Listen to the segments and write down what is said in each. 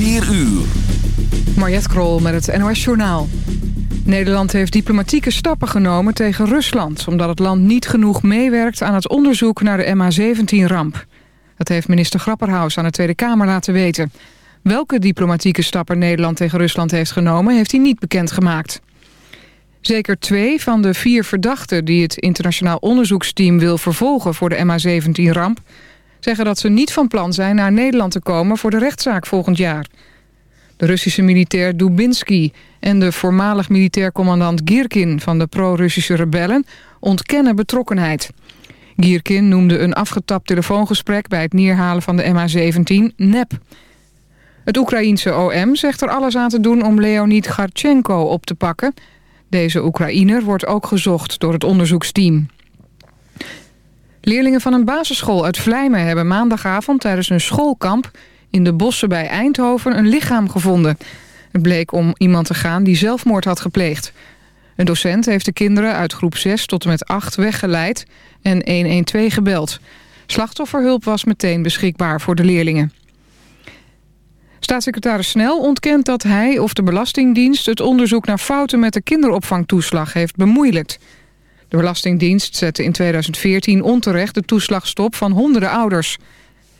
4 uur. Mariette Krol met het NOS Journaal. Nederland heeft diplomatieke stappen genomen tegen Rusland... omdat het land niet genoeg meewerkt aan het onderzoek naar de MH17-ramp. Dat heeft minister Grapperhaus aan de Tweede Kamer laten weten. Welke diplomatieke stappen Nederland tegen Rusland heeft genomen... heeft hij niet bekendgemaakt. Zeker twee van de vier verdachten die het internationaal onderzoeksteam wil vervolgen voor de MH17-ramp... zeggen dat ze niet van plan zijn naar Nederland te komen voor de rechtszaak volgend jaar. De Russische militair Dubinsky en de voormalig militair commandant Girkin van de pro-Russische rebellen ontkennen betrokkenheid. Girkin noemde een afgetapt telefoongesprek bij het neerhalen van de MH17 nep. Het Oekraïense OM zegt er alles aan te doen om Leonid Garchenko op te pakken... Deze Oekraïner wordt ook gezocht door het onderzoeksteam. Leerlingen van een basisschool uit Vlijmen hebben maandagavond tijdens een schoolkamp in de bossen bij Eindhoven een lichaam gevonden. Het bleek om iemand te gaan die zelfmoord had gepleegd. Een docent heeft de kinderen uit groep 6 tot en met 8 weggeleid en 112 gebeld. Slachtofferhulp was meteen beschikbaar voor de leerlingen. Staatssecretaris Snel ontkent dat hij of de Belastingdienst... het onderzoek naar fouten met de kinderopvangtoeslag heeft bemoeilijkt. De Belastingdienst zette in 2014 onterecht de toeslag stop van honderden ouders.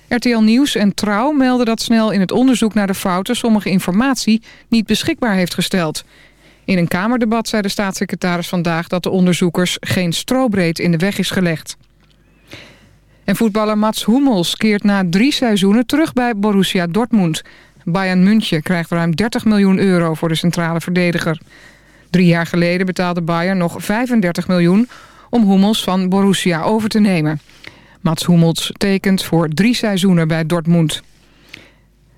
RTL Nieuws en Trouw melden dat Snel in het onderzoek naar de fouten... sommige informatie niet beschikbaar heeft gesteld. In een Kamerdebat zei de staatssecretaris vandaag... dat de onderzoekers geen strobreed in de weg is gelegd. En voetballer Mats Hummels keert na drie seizoenen terug bij Borussia Dortmund... Bayern München krijgt ruim 30 miljoen euro voor de centrale verdediger. Drie jaar geleden betaalde Bayern nog 35 miljoen om Hummels van Borussia over te nemen. Mats Hummels tekent voor drie seizoenen bij Dortmund.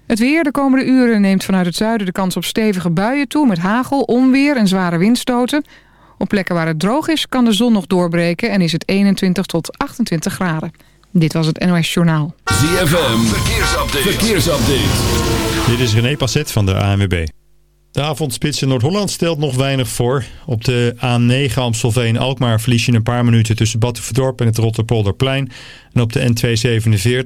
Het weer de komende uren neemt vanuit het zuiden de kans op stevige buien toe... met hagel, onweer en zware windstoten. Op plekken waar het droog is kan de zon nog doorbreken... en is het 21 tot 28 graden. Dit was het NOS Journaal. ZFM, verkeersupdate. verkeersupdate. Dit is René Passet van de ANWB. De avondspits in Noord-Holland stelt nog weinig voor. Op de A9 Amstelveen-Alkmaar verlies je een paar minuten tussen Batuverdorp en het Rotterpolderplein. En op de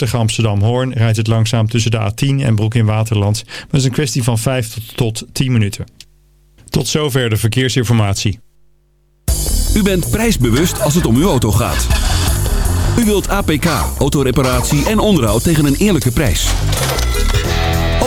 N247 Amsterdam-Hoorn rijdt het langzaam tussen de A10 en Broek in Waterland. Maar het is een kwestie van 5 tot, tot 10 minuten. Tot zover de verkeersinformatie. U bent prijsbewust als het om uw auto gaat. U wilt APK, autoreparatie en onderhoud tegen een eerlijke prijs.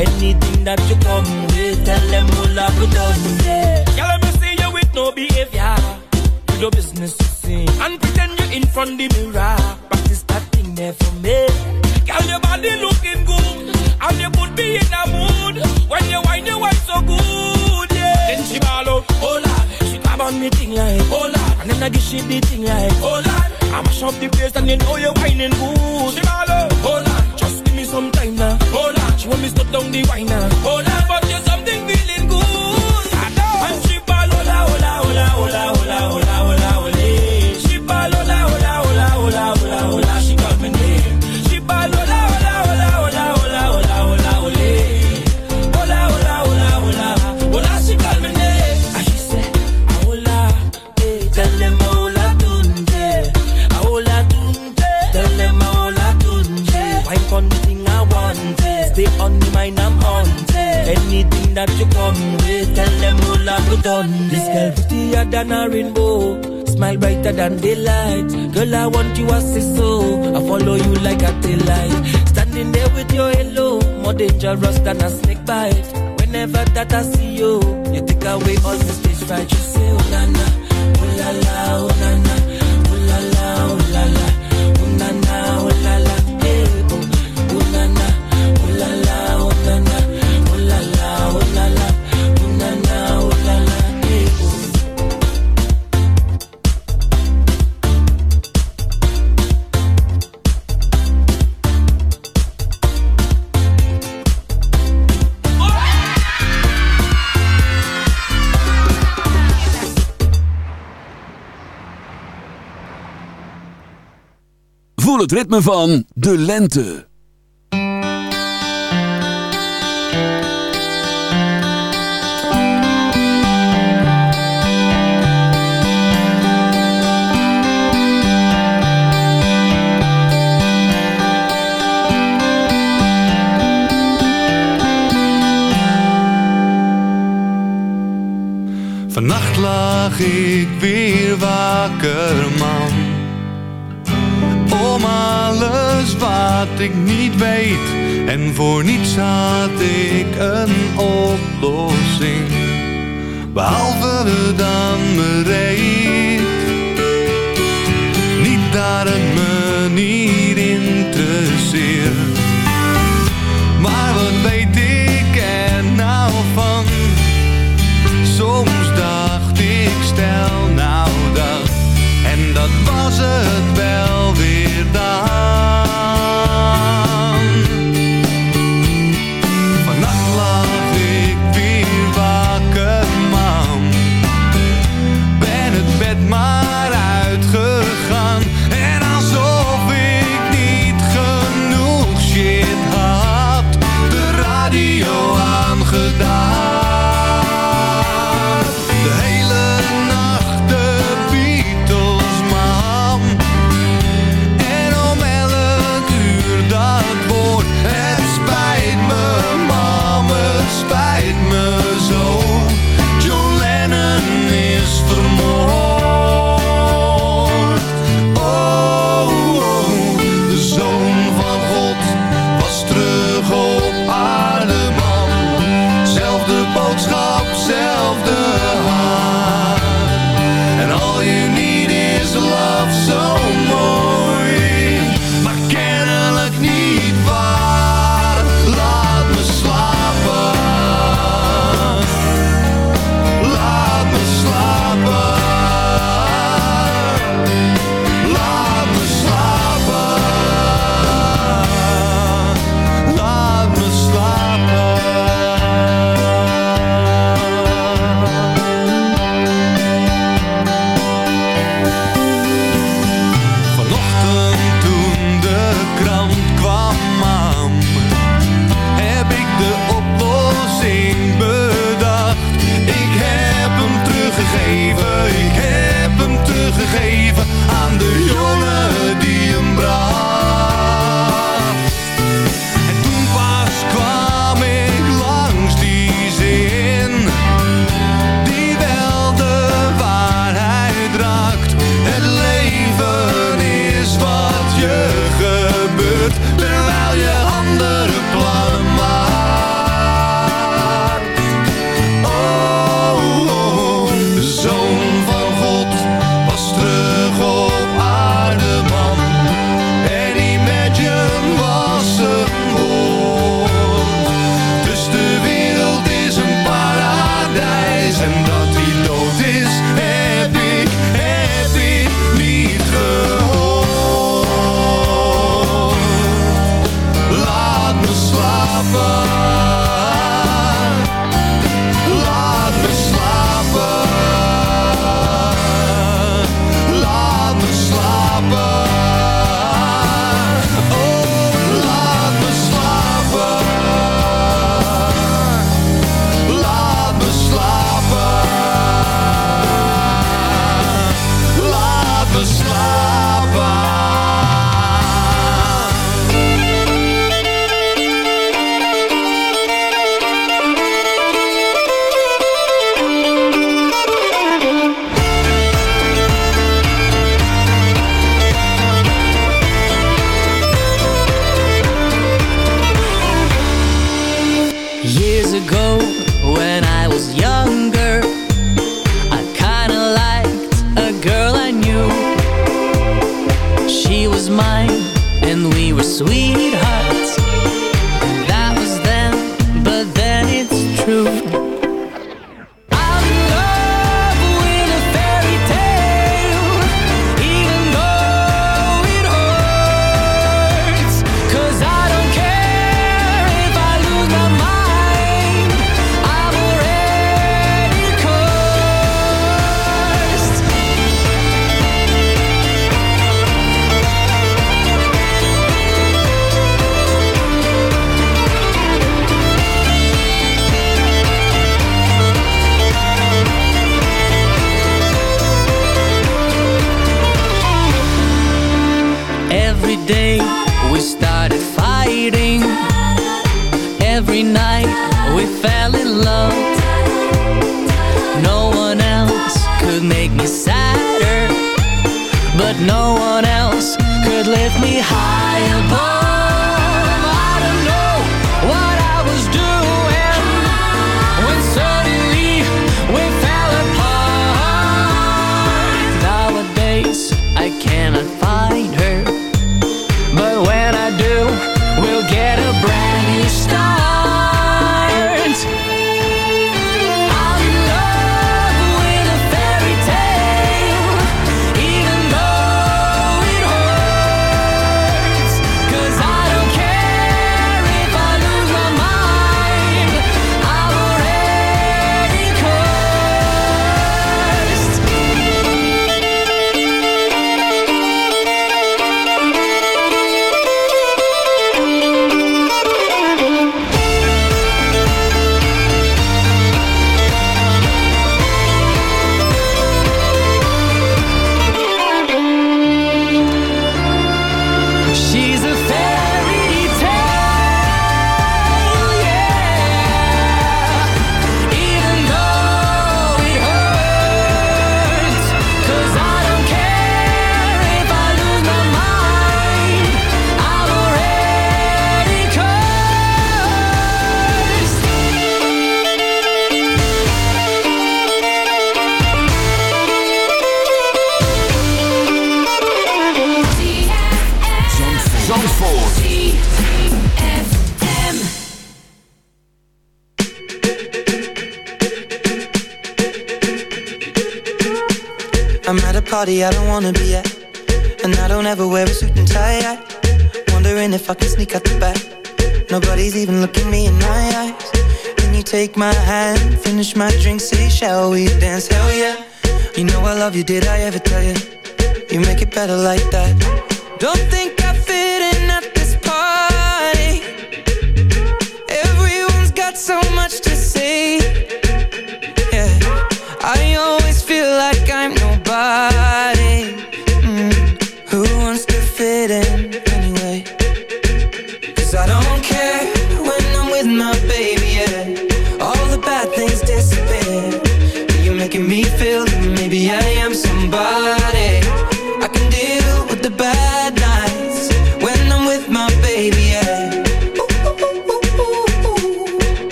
Anything that you come with, tell them we'll have it done. Yeah. Girl, let me see you with no behavior. Do your business, you see. And pretend you're in front the mirror. Practice that thing there for me. Girl, your body looking good. And you could be in a mood. When you whine, you whine so good. Yeah. Then she ball out, hold on. She grab on me thing like, hold on, And then I give she the thing like, hold on. I mash up the place and you know you're whining good. She ball out, hold on. Just give me some time now Watch when me step down the wine now. Hold on, but you that you come, with, tell them all that we done. This girl prettier than a rainbow, smile brighter than daylight. Girl, I want you as a soul, I follow you like a tail light. Standing there with your halo, more dangerous than a snake bite. Whenever that I see you, you take away all the stage fright. You say, oh na na, oh la la, oh na na. Voel het ritme van De Lente. Vannacht lag ik weer wakker, man om alles wat ik niet weet. En voor niets had ik een oplossing. Behalve dan bereid. Niet daar een te interesseert. Maar wat weet ik er nou van? Soms dacht ik stel nou dat. En dat was het wel. shall we dance? Hell yeah. You know I love you, did I ever tell you? You make it better like that. Don't think I fit in at this party. Everyone's got so much to say. Yeah. I always feel like I'm nobody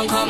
don't come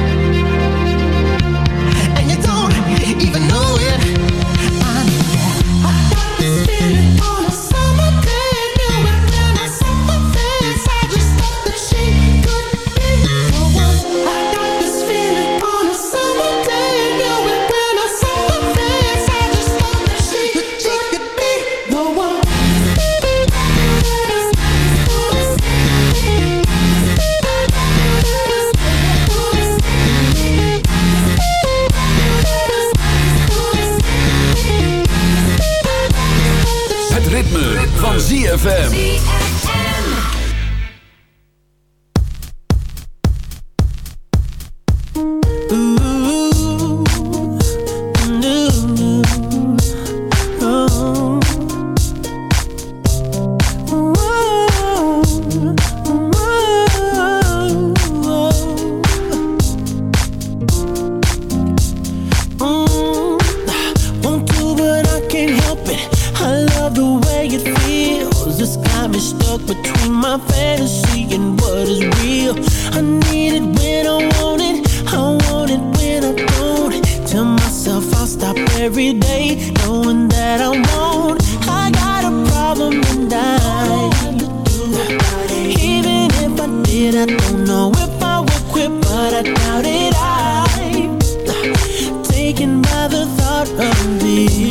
ZFM. stuck between my fantasy and what is real. I need it when I want it, I want it when I don't. Tell myself I'll stop every day, knowing that I won't. I got a problem and I even if I did, I don't know if I would quit, but I doubt it. I'm taken by the thought of this.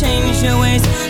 Changed your ways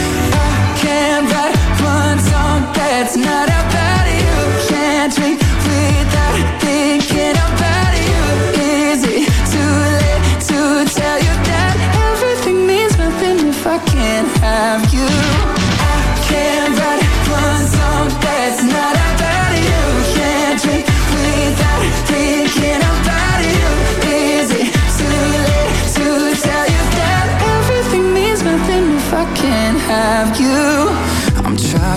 That's not about you. Can't without thinking about you. Is it too late to tell you that everything means nothing if I can't have you?